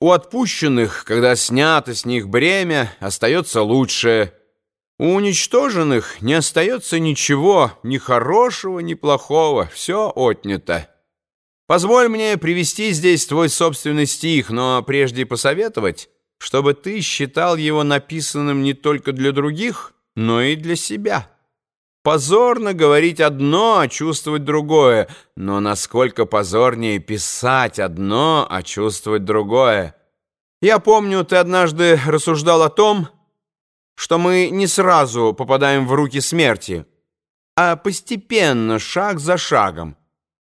У отпущенных, когда снято с них бремя, остается лучшее. У уничтоженных не остается ничего, ни хорошего, ни плохого, все отнято. Позволь мне привести здесь твой собственный стих, но прежде посоветовать, чтобы ты считал его написанным не только для других, но и для себя. Позорно говорить одно, а чувствовать другое, но насколько позорнее писать одно, а чувствовать другое. Я помню, ты однажды рассуждал о том, что мы не сразу попадаем в руки смерти, а постепенно, шаг за шагом.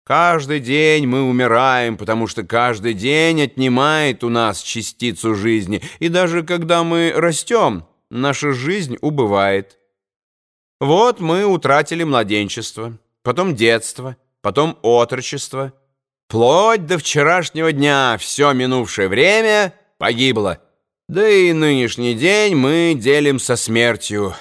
Каждый день мы умираем, потому что каждый день отнимает у нас частицу жизни, и даже когда мы растем, наша жизнь убывает. Вот мы утратили младенчество, потом детство, потом отрочество. Вплоть до вчерашнего дня все минувшее время погибло. Да и нынешний день мы делим со смертью.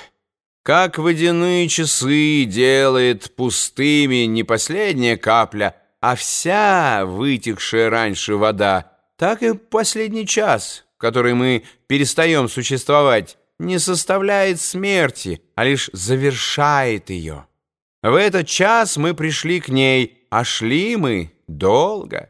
Как водяные часы делает пустыми не последняя капля, а вся вытекшая раньше вода, так и последний час, который мы перестаем существовать, не составляет смерти, а лишь завершает ее. В этот час мы пришли к ней, а шли мы долго.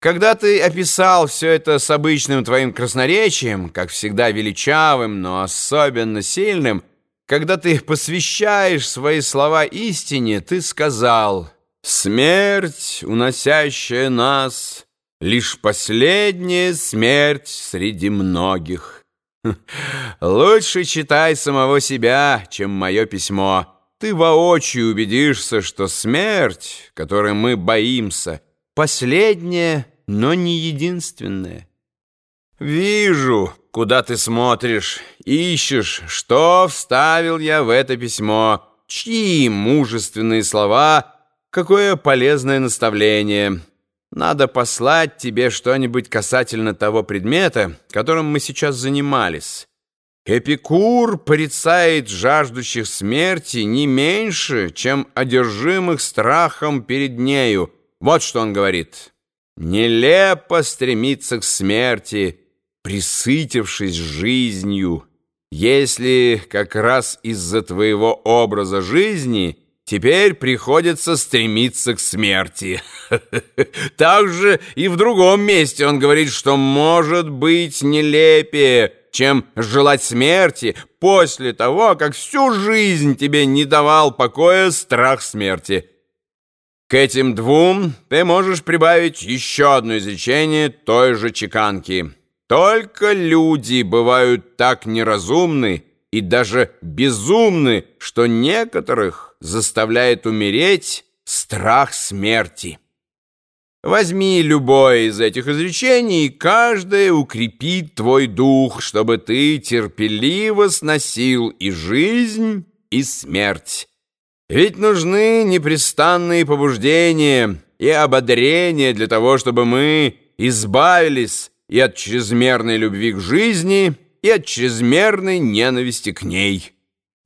Когда ты описал все это с обычным твоим красноречием, как всегда величавым, но особенно сильным, когда ты посвящаешь свои слова истине, ты сказал «Смерть, уносящая нас, лишь последняя смерть среди многих». Лучше читай самого себя, чем мое письмо. Ты воочию убедишься, что смерть, которой мы боимся, последняя но не единственное. Вижу, куда ты смотришь, ищешь, что вставил я в это письмо, чьи мужественные слова, какое полезное наставление. Надо послать тебе что-нибудь касательно того предмета, которым мы сейчас занимались. Эпикур порицает жаждущих смерти не меньше, чем одержимых страхом перед нею. Вот что он говорит. Нелепо стремиться к смерти, присытившись жизнью, если как раз из-за твоего образа жизни теперь приходится стремиться к смерти. Также и в другом месте он говорит, что может быть нелепее, чем желать смерти после того, как всю жизнь тебе не давал покоя страх смерти. К этим двум ты можешь прибавить еще одно изречение той же чеканки. Только люди бывают так неразумны и даже безумны, что некоторых заставляет умереть страх смерти. Возьми любое из этих изречений, и каждое укрепит твой дух, чтобы ты терпеливо сносил и жизнь, и смерть. Ведь нужны непрестанные побуждения и ободрения для того, чтобы мы избавились и от чрезмерной любви к жизни, и от чрезмерной ненависти к ней.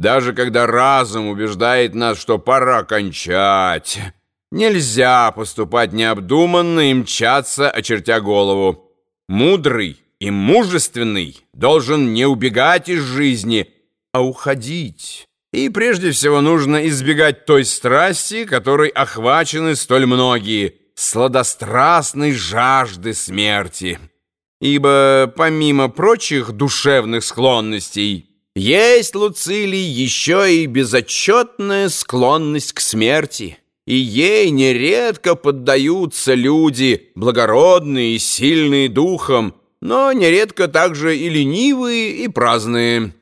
Даже когда разум убеждает нас, что пора кончать, нельзя поступать необдуманно и мчаться, очертя голову. Мудрый и мужественный должен не убегать из жизни, а уходить». И прежде всего нужно избегать той страсти, которой охвачены столь многие, сладострастной жажды смерти. Ибо помимо прочих душевных склонностей, есть, Луцилий, еще и безотчетная склонность к смерти. И ей нередко поддаются люди, благородные и сильные духом, но нередко также и ленивые, и праздные.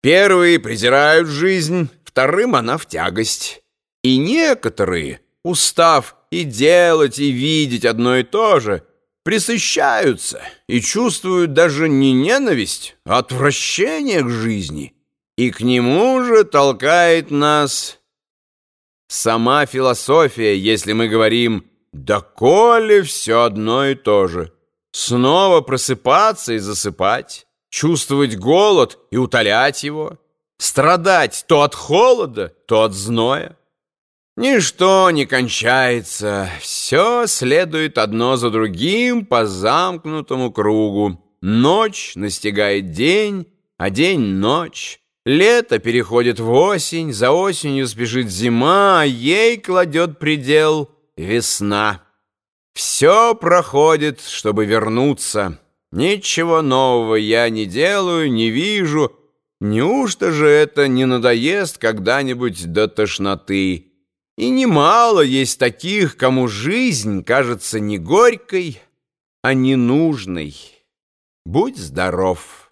Первые презирают жизнь, вторым она в тягость. И некоторые, устав и делать, и видеть одно и то же, присыщаются и чувствуют даже не ненависть, а отвращение к жизни. И к нему же толкает нас сама философия, если мы говорим «доколе все одно и то же». Снова просыпаться и засыпать чувствовать голод и утолять его, страдать то от холода, то от зноя. Ничто не кончается, все следует одно за другим по замкнутому кругу. Ночь настигает день, а день — ночь. Лето переходит в осень, за осенью спешит зима, а ей кладет предел весна. Все проходит, чтобы вернуться. Ничего нового я не делаю, не вижу. Неужто же это не надоест когда-нибудь до тошноты? И немало есть таких, кому жизнь кажется не горькой, а ненужной. Будь здоров!